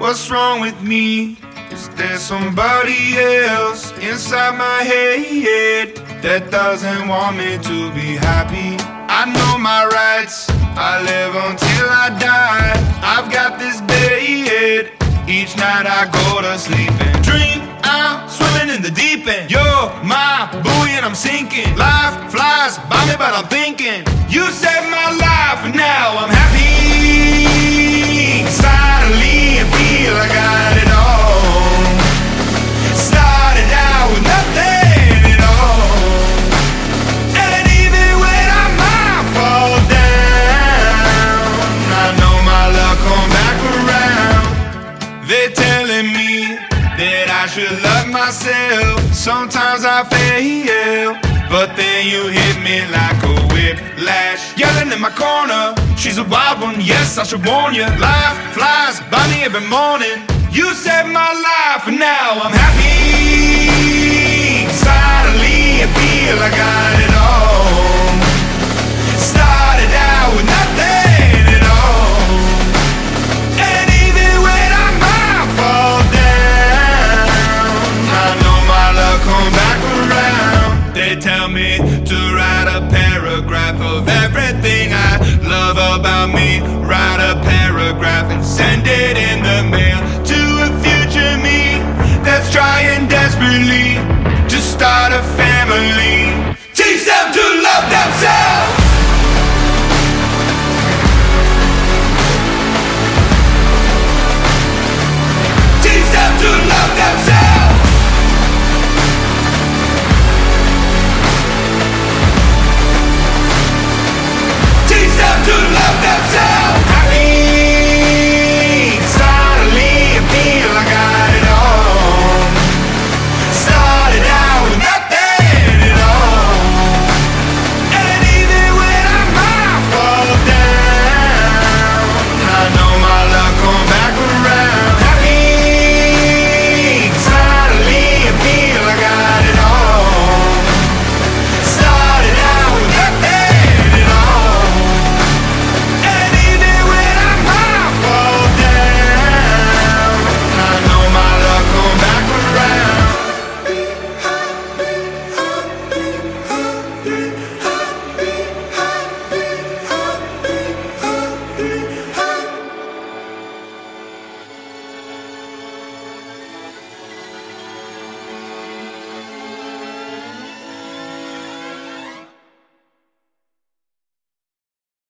What's wrong with me? Is there somebody else inside my head that doesn't want me to be happy? I know my rights. I live until I die. I've got this bed. Each night I go to sleep and dream I'm swimming in the deep end. You're my buoy and I'm sinking. Life flies by me, but I'm thinking. You saved my life, now I'm happy. Should love myself. Sometimes I fail, but then you hit me like a whiplash. Yelling in my corner, she's a wild one. Yes, I should warn you. Life flies by me every morning. You saved my life, and now I'm happy. me. Write a paragraph and send it in the mail To a future me that's trying desperately To start a family. Teach them to love themselves.